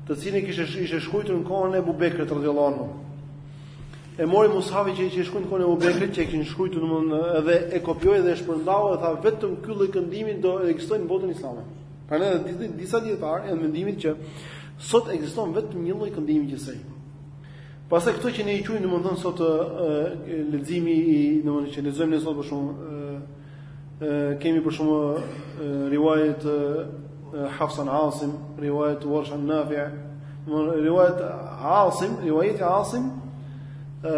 të cilin kishte ishte shkruar në kohën e Ebu Bekrit radhiyallahu anhu. E mori mushafin që ishte shkruar në kohën e Ebu Bekrit, që e kishin shkruar domthonë edhe e kopjoi dhe e shpërndau dhe tha vetëm ky lloj këndimi do ekzistojë në botën islame. Prandaj disa dietarë janë të mendimit që Sot ekziston vetëm një lloj këndimi gjithsej. Pastaj këto që ne i quajmë domethënë sot leximi i domethënë që lexojmë ne sot për shembull ë kemi për shembull rivajet Hafs an Asim, rivajet Warsh an Nafi, rivajet Asim, rivajet Asim ë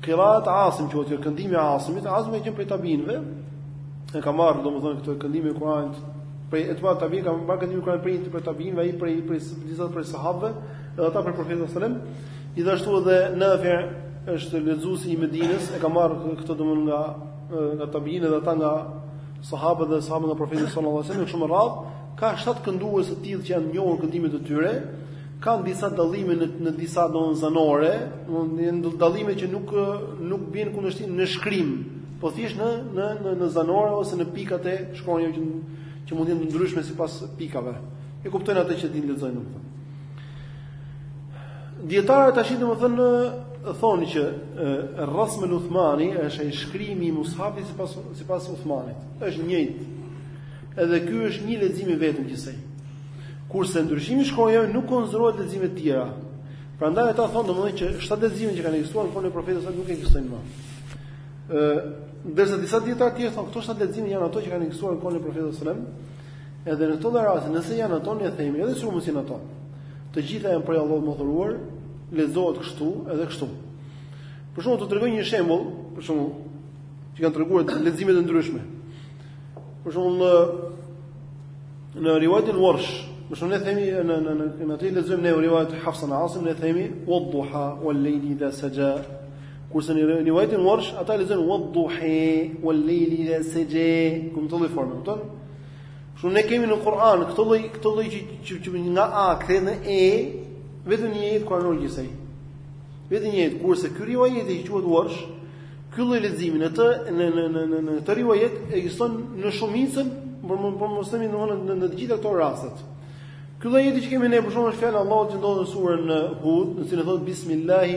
Kirat Asim që është këndimi i Asimit, Asimi qenë prej tabinëve e ka marrë domethënë këtë këndimin e Kuranit Prej etba'ut tabi'in ka marrë këndimin e Kur'anit prej prej tabiinëve, ai prej prej disa prej sahabëve, edhe ata prej profetit sallallahu alajhi wasallam. Gjithashtu edhe Nafi është lexuesi i Medinës, e ka marrë këtë domethënë nga nga tabiin edhe ata nga sahabët dhe sahabët nga profeti sallallahu alajhi wasallam, e kështu me radhë, ka shtat këndues të tillë që janë njohur këndimet e tyre, kanë disa dallime në në disa domethënë zanore, domethënë janë dallime që nuk nuk bien në kundërshtim në shkrim, Po thjesht në në në, në zanore ose në pikat e shkronjave që që mund të jenë të ndryshme sipas pikave. E kuptojnë ata që dinë lexojnë domethënë. Dietarët tash domethënë thonë që Rasmul Uthmani është ai shkrimi i Mushafit sipas sipas Uthmanit. Është i njëjtë. Edhe ky është një lexim i vetëm gjithsej. Kurse ndryshimi i shkronjave nuk konsiderohet lexime të tjera. Prandaj ata thonë domethënë që shtatë lexime që kanë ekzistuar në kohën e profetit sallallahu alajhi wasallam nuk ekzistojnë më. Ë, ndërsa disa dietar të tjerë thonë këto shtatë lexime janë ato që kanë ekzistuar në kohën e profetit sallallahu alajhi wasallam. Edhe në këto raste, nëse janë ato, ne themi edhe sikur mos janë ato. Të gjitha janë prej Allahut të madhëruar, lexohet kështu edhe kështu. Për shembull, do të tregoj një shembull, për shembull, që kanë treguar lexime të ndryshme. Për shembull, në në rivajetin Warsh, për shembull ne themi në në në në atë lexojmë në rivajet Hafs an Asim ne themi wadduha wal layli idha saja. Kurse në rivajetin Warsh ata lexojnë wadduhi wal layli idha saja, në këtë lloj forme, kupton? Kështu ne kemi në Kur'an këtë lloj këtë lloj që, që, që nga A kthehet në E, vetëm një ajet kuranor gjithsej. Vetëm një ajet kurse ky rivajet që quhet Warsh, ky lloj leximi në të në në në në, në këtë rivajet ekziston në shumicën, për mos themi domthonë në, në të gjitha këto rastet. Ky lloj ajeti që kemi ne për shembull fjala e Allahut që ndodhet në surën Hud, në cilën thotë bismillahi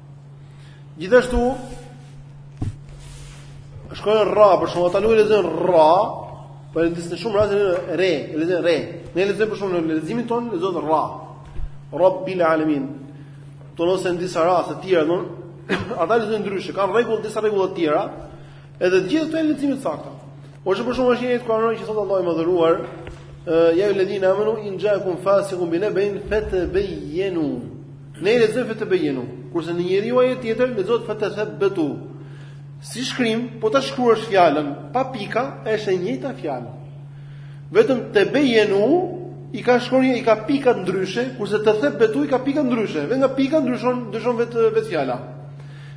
Gjithashtu shkronjën rra, për shembull, ata nuk e lexojnë rra, por në shumë raste re, e lexojnë re. Ne e lexojmë për shembull, në leximin tonë, lexohet rra. Rabbil alemin. Ose në disa raste të tjera, ata e lexojnë ndryshe, kanë rregull, disa rregulla të tjera, Edhe të gjitha këto janë lexime të sakta. Ose për shembull është një ajet kuranor që thotë Allahu i madhëruar, ja ejjuhal-ledhina amanu in ja'akum fasiqun bi nabain fatabayyanu. Ne e lexojmë fatabayyanu, kurse në një rivajet tjetër lexohet fatathabatu. Si shkrim, po ta shkruash fjalën pa pika, është e njëjta fjalë. Vetëm te bejenu i ka shkruar i ka pika ndryshe, kurse te thabatu i ka pika ndryshe. Dhe nga pika ndryshon ndryshon vetë vetë fjala.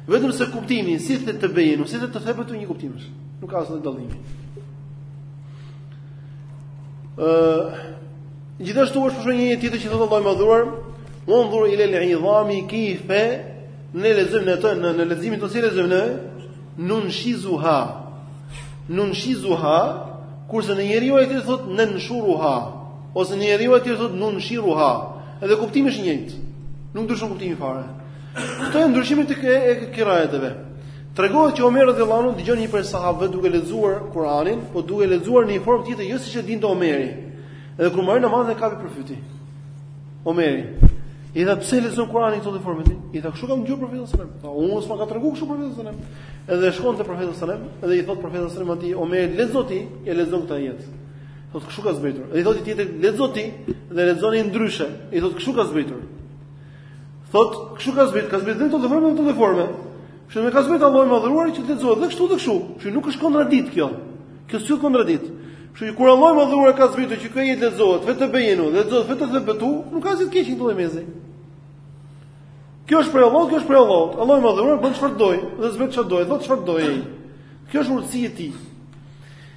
Vetëm se kuptimi si the të bëjë, nuk si the të the për të një kuptim është. Nuk ka asnjë dallim. Ë Gjithashtu është për shembull ajeti tjetër që thotë Allahu i madhëruar, "Wa ndhur ila al-'idhami kayfa" ne lexojmë në atë në, në leximin tonë si lexojmë ne nunshizuha. Nunshizuha, kurse në një rivajet tjetër thotë nanshuruha, ose në një rivajet thotë nunshiruha. Edhe kuptimi është i njëjtë. Nuk ndryshon kuptimi fare. Këto janë ndryshime të kirajeteve. Tregohet që Omer radhiyallahu anhu dëgjon një prej sahabëve duke lexuar Kur'anin, po duke lexuar në një formë tjetër, jo siç e dinte Omeri. Edhe kur mbaroi namazin e kapi për fyti. Omeri. I tha pse lexon Kur'anin në këtë formë ti? I tha kështu kam dëgjuar profetin sallallahu alajhi wasallam. Unë s'ma ka treguar kështu profeti sallallahu alajhi wasallam. Edhe shkon te profeti sallallahu alajhi wasallam dhe i thot profeti sallallahu alajhi wasallam Omer lexo ti, e lexon këtë ajet. Thot kështu ka zbritur. Dhe i thot tjetrit lexo ti dhe e lexon ndryshe. I thot kështu ka zbritur. Thot, kështu ka zbrit, ka zbrit dhe në këtë formë dhe në atë formë. Kështu me ka zbrit Allahu i madhëruar që të lexohet dhe kështu dhe kështu. Kështu nuk është kontradikt kjo. Kjo s'është kontradikt. Kështu që kur Allahu i madhëruar ka zbrit që ky ajet të lexohet, fetebejjenu, dhe të lexohet, fetethebbetu, nuk ka asgjë të keqe në këtë mes. Kjo është prej Allahut, kjo është prej Allahut. Allahu i madhëruar bën çfarë të dojë, dhe zbret ç'të dojë, dhe çfarë të dojë ai. Kjo është urtësi e tij.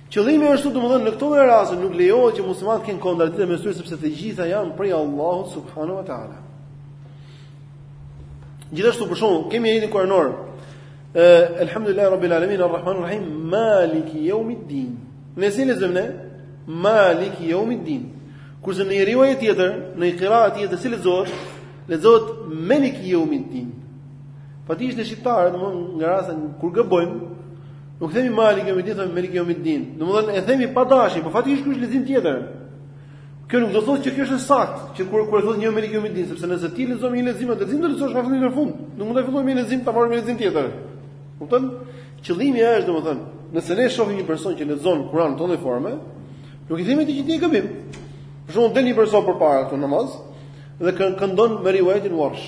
Qëllimi është këtu domethënë në këto lloj raste nuk lejohet që muslimanët të kenë kontradiktë mes tyre sepse të gjitha janë prej Allahut subhanahu wa taala. Gjithashtu për shembull kemi ajetin kuranor. Eh, Elhamdulillahi rabbil alamin arrahmanir rahim maliki yawmiddin. Ne si e lexojmë ne maliki yawmiddin. Kurse në një rivajet tjetër, në një qiraat tjetër si lexohet, lexohet meliki yawmiddin. Faktikisht ne shqiptarët, domthonë ka raste kur gabojmë, Nuk themi maliki yawmiddin, themi meliki yawmiddin. Domethënë e themi pa dashje, por faktikisht ky është lexim tjetër. Kjo nuk do të thotë që kjo është e saktë, që kur kur e thotë një meliki yawmiddin, sepse nëse ti lexon një lexim, atë lexim do të lexosh nga fillimi në fund. Nuk mund të fillojmë me një lexim ta mbarojmë me një lexim tjetër. Kupton? Qëllimi është domethënë, nëse ne shohim një person që lexon Kur'anin në këtë formë, nuk i themi ti që ti e ke gabim. Për shembull, del një person përpara këtu në namaz dhe këndon me rivajetin Warsh.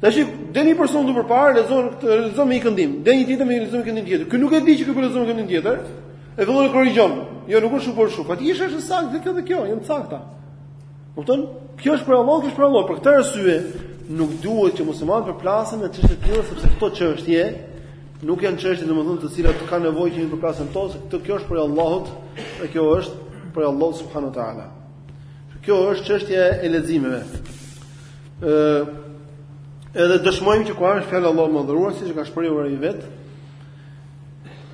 Tash del një person këtu përpara, lexon lexon me një këndim, del një tjetër me një lexon këndim tjetër. Ky nuk e di që ky po lexon këndim tjetër. E fillon e korrigjon. Jo, nuk është kështu për shembull. Faktikisht është e saktë dhe kjo dhe kjo, janë të sakta. Kupton? Kjo është prej Allahut, kjo është prej Allahut. Për këtë arsye nuk duhet që muslimanët të përplasen në çështje të tilla sepse këto çështje nuk janë çështje domethënë të cilat ka nevojë që të përplasen në to, se edhe kjo është prej Allahut dhe kjo është prej Allahut subhanahu wa taala. Kjo është çështja e leximeve. Ë edhe dëshmojmë që Kurani është fjalë e Allahut madhëruar, siç e ka shprehur ai vet.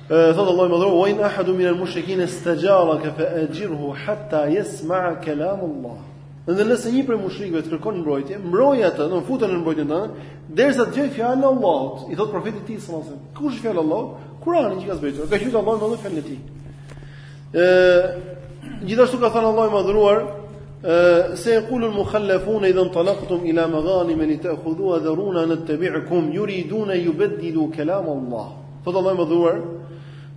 Ë thot Allahu madhëruar, "Wa in ahadu min al-mushrikin istajaraka fa ajirhu hatta yasma'a kalam Allah." Dhe nëse një prej mushrikëve të kërkon mbrojtje, mbroj atë, domethënë fute në mbrojtjen tënde, derisa të dëgjojë fjalën e Allahut. I thot profetit i tij sallallahu alajhi wasallam, "Kush është fjalë e Allahut? Kurani që ka zbritur. Ka quajt Allahu madhëruar fjalën e tij." Ë gjithashtu ka thënë Allahu i madhruar, ë sayaqulu al-mukhallafuna idhan talaqtum ila maghanim li ta'khudhuha dharuna nattabi'ukum yuriduna yubaddilu kalam Allah. Thot Allahu i madhruar,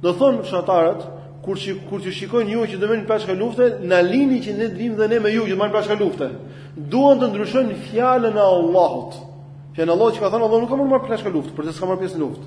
do thon fshatarët kur që, kur që shikojnë ju që do merrni plaçka lufte, na lini që ne të vim dhe ne me ju që të marrim plaçka lufte. Duan të ndryshojnë fjalën e Allahut. Fjalën e Allahut që ka thënë Allahu nuk ka marr plaçka lufte, përse s'ka marr pjesë në luftë.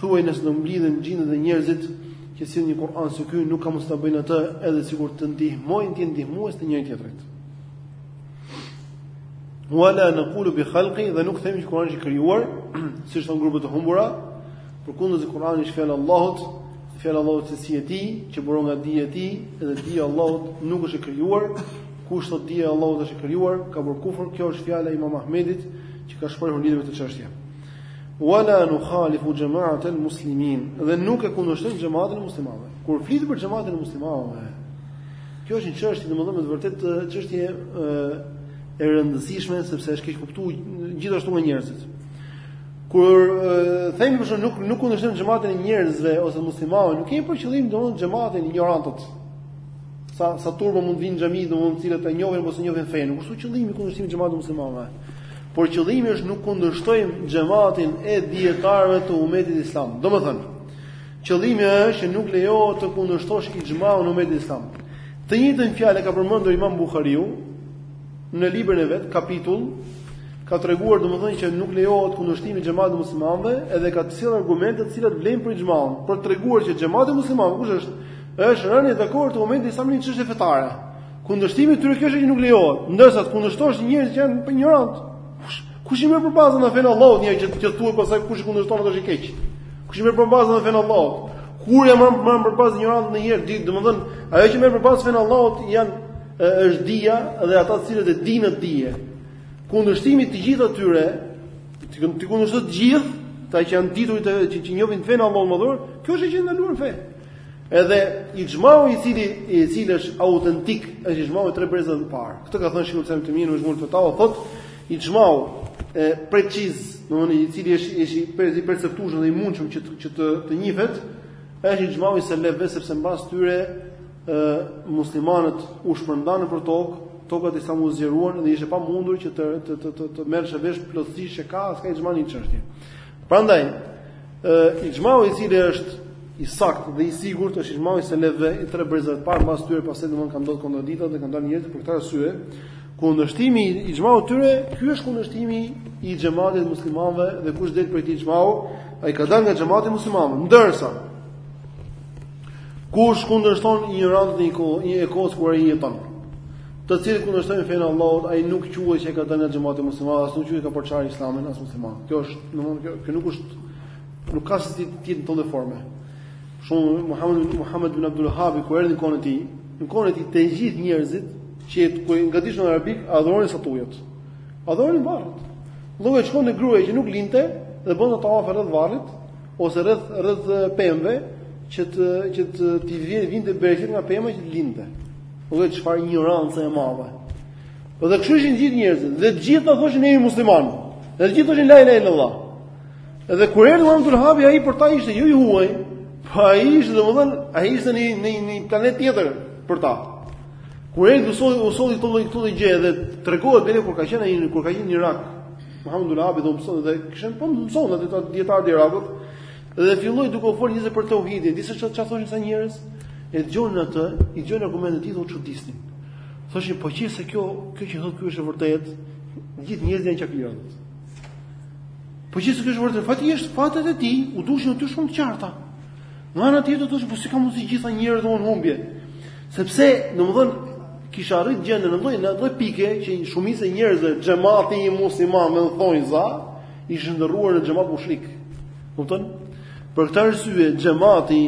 Thuaj nëse do mblidhen xhindet dhe njerëzit që sjellin një Kur'an si ky, nuk kan mundësi ta bëjnë atë edhe sikur të ndihmojnë t'jen ndihmues të njëri tjetrit. Wala naqulu bi khalqi dhe nuk themi që Kur'ani është i krijuar, siç thon grupet e humbura, përkundrazi Kur'ani është fjalë e Allahut, fjalë e Allahut cilësi e tij, që buron nga dija e tij, edhe dija e Allahut nuk është e krijuar, kush thot dija e Allahut është e krijuar, ka bërë kufër, kjo është fjala e Imam Ahmedit që ka shprehur lidhje me këtë çështje. Wala nukhalifu jama'at al-muslimin. Dhe nuk e kundërshtojmë xhamatin e muslimanëve. Kur flitet për xhamatin e muslimanëve, kjo është një çështje domethënë me të vërtetë çështje e rëndësishme sepse është keq kuptuar gjithashtu nga njerëzit. Kur themi për shembull nuk nuk kundërshtojmë xhamatin e njerëzve ose muslimanëve, nuk kemi për qëllim domethënë xhamatin e, injorantët. Sa sa turma mund të vinë në xhami domethënë të cilët e njohin ose s'e njohin fenë, nuk është qëllimi kundërshtimi i xhamatit muslimanëve. Por qëllimi është nuk kundërshtojmë xhamatin e dijetarëve të umetit islam. Domethënë, qëllimi është që nuk lejohet të kundërshtosh ixhmaun e umetit islam. Të njëjtën fjalë e ka përmendur Imam Buhariu në librin e vet, kapitull ka treguar domethënë që nuk lejohet kundërshtimi i xhamatit muslimanëve, edhe ka sjellë argumente të cilat vlejnë për ixhmaun, për t'treguar që xhamati i muslimanëve kush është? Është rënia dakord e umetit islam në një çështje fetare. Kundërshtimi i tyre kjo është që nuk lejohet. Ndërsa të kundërshtosh njerëz që janë injorant. Kush kush i merr për bazë në fenë e Allahut njerëz që thuhet pastaj kush i kundërshton atë është i keq. Kush i merr për bazë në fenë e Allahut. Kur janë marrë për bazë injorantët ndonjëherë, di, domethënë, ajo që merret për bazë në fenë e Allahut janë është dija dhe ata të cilët e dinë atë dije. Kundërshtimi i të gjithë atyre, ti kundërshton të gjithë, ata që janë të ditur të që, që njohin fenë e Allahut madhëruar, kjo është që e ndaluar në fe. Edhe ixhmai i cili i cili është autentik, është ixhmai i tre brezave të parë. Këtë ka thënë Sheikhul Islam Tejmije në Mexhmul Fetaua, thotë ixhmai preciz, domthonë i cili është është i për i perceptueshëm dhe i mundshëm që që të të njihet, është ixhmai i selefëve sepse mbas tyre ë muslimanët u shpërndanë nëpër tokë, tokat islame u zgjeruan dhe ishte e pamundur që të të të të, të merrej vesh plotësisht që ka a s'ka ixhma në një çështje. Prandaj, ixhmai i cili është i saktë dhe i sigurt është ixhmai i selefëve i tre brezave të parë, mbas tyre pastaj domthonë kanë ndodhur kontradikta dhe kanë dalë njerëz për këtë arsye. Kundërshtimi i ixhmait të tyre, ky është kundërshtimi i xhematit të muslimanëve dhe kush del prej këtij ixhmai, ai ka dalë nga xhemati i muslimanëve. Ndërsa kush kundërshton injorantët e kohës, e kohës kur ai jeton. Të cilët kundërshtojnë fenë e Allahut, ai nuk quhet që ka dalë nga xhemati i muslimanëve, as nuk quhet ka përçarë islamin as muslimanët. Kjo është, domthonë kjo, kjo nuk është nuk ka si të jetë në atë forme. Shejh Muhammed Muhammed ibn Abdul Wahhab kur erdhi në kohën e tij, në kohën e tij të gjithë njerëzit që ishin në gadishullin arabik adhuronin statujat. Adhuronin varret. Llogë shkonte një grua që nuk lindte dhe bënte tavaf rreth varrit ose rreth rreth pemëve që të që të t'i vinte vinte bereqet nga pema që të lindte. O dhe çfarë injorancë e madhe. Po dhe kështu ishin gjithë njerëzit, dhe të gjithë ata thoshin jemi muslimanë. Dhe të gjithë thoshin la ilaha illallah. Dhe kur erdhi Muhamed ibn Abdul Wahhabi, ai për ta ishte jo i huaj, po ai ishte domethënë, ai ishte në një një planet tjetër për ta. Kur erdhi u solli u solli këto lloj këto lloj gjërash dhe tregohet bile kur ka qenë ai kur ka qenë në Irak. Muhamed ibn Abdul Wahhabi domethënë dhe ishte po mësonte te dijetarët e Irakut. Dhe filloi duke u folë njerëzve për teuhidin. Disa çfarë çfarë thoshin disa njerëz? E dëgjonin atë, i dëgjonin argumentet e tij dhe u çudisnin. Thoshin, po qe se kjo, kjo që thotë ky është e vërtetë, gjithë njerëzit janë kafirë. Po qe se kjo është e vërtetë, fakti është faktet e tij, u dukeshin atyre shumë të qarta. Në anën tjetër thoshin, po si ka mundësi gjithë njerëzit të jenë në humbje? Sepse, domethënë, kishte arrit gjendja në një lloj në një lloj pike që shumica e njerëzve xhemati i muslimanëve thonë za, Ishin ndërruar në xhemat mushrik. Kupton? Për këtë arsye xhemati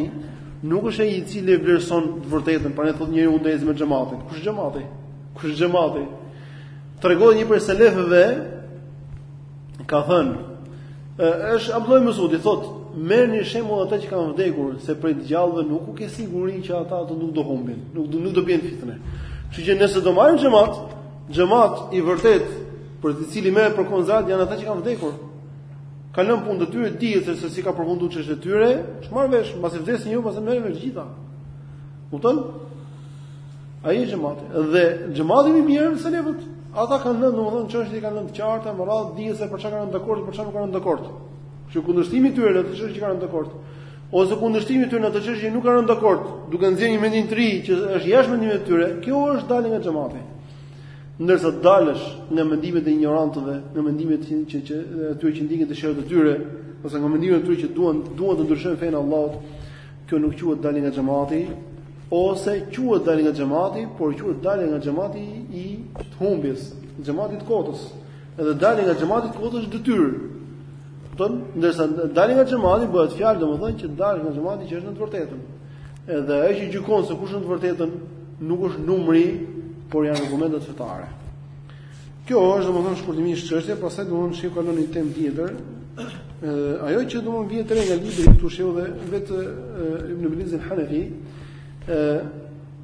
nuk është ai i cili e vlerëson të vërtetën, prandaj thotë njeriu unë do eci me xhematin. Kush xhemati? Kush xhemati? Tregohet një prej selefëve ka thënë, është Abdullah Mesudi thotë, merrni shembull ata që kanë vdekur, se prej të gjallëve nuk ke siguri që ata do nuk do humbin, nuk do nuk do bien në fitne. Kështu që nëse do marrim xhemat, Xhemat i vërtetë për të cilin merret për konsideratë janë ata që kanë vdekur. Kanë lënë punët e tyre dihet se se si ka përfunduar çështja e tyre, është marrë vesh, mbasi vdes njeriu, masandej merren vesh të gjitha. Kupton? Ai është xhemati. Dhe xhemati më i mirë selefët. Ata kanë lënë, domethënë çështjet i kanë lënë të qarta, me radhë dihet se për çfarë kanë rënë dakord, për çfarë nuk kanë rënë dakord. Që kundërshtimi i tyre në çështje që kanë rënë dakord. ose kundërshtimi i tyre në atë çështje nuk kanë rënë dakord, duke nxjerrë një mendim të ri që është jashtë mendimit të tyre, kjo është dalje nga xhamati. Ndërsa të dalësh nga mendimet e injorantëve, nga mendimet që që, që atyre që ndjekin epshet e tyre, ose nga mendimet e atyre që duan duan të ndryshojnë fenë e Allahut, kjo nuk quhet dalje nga xhamati, ose quhet dalje nga xhamati, por quhet dalje nga xhamati i të humbjes, xhamati i të kotës. Edhe dalja nga xhamati i të kotës është detyrë. Kupton? Ndërsa dalja nga xhamati bëhet fjalë domethënë që dalja nga xhamati që është në të vërtetën. Edhe ajo që gjykon se kush është në të vërtetën nuk është numri, por janë argumentet fetare. Kjo është domethënë shkurtimisht çështja, pastaj domethënë shehu kalon në temë tjetër. Ë ajo që domethënë vihet re nga libri këtu shehu dhe vetë Ibn Ebil Iz el Hanafi, ë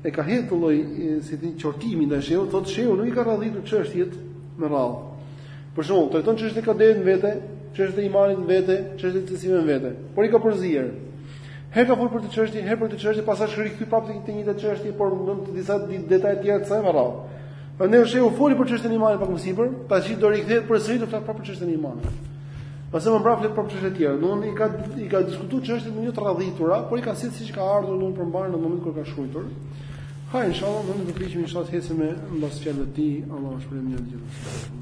E ka hedhë atë lloj si qortimi ndaj shehut, thotë shehu nuk i ka radhitur çështjet me radhë. Për shembull, trajton çështjet e kaderit në vete, çështjet e imanit në vete, çështjet e cilësive në vete, por i ka përzier. Herë ka folur për këtë çështje, herë për atë çështje, pastaj është rikthy prapë te e njëjta çështje, por në disa detaje të tjera të saj e me radhë. Prandaj shehu foli për çështjen e imanit pak më sipër, tash do rikthehet përsëri të flasë për çështjen e imanit. Pastaj më prapë flet për çështje të tjera. Domethënë s'i ka diskutuar çështjet jo të radhitura, por i ka sjell siç i ka ardhur domethënë për mbarë në momentin kur ka shkruar. Ha inshallah, do të përpiqemi inshallah të ecim ne mbas fjalëve të tij, Allahu e shpërbleftë.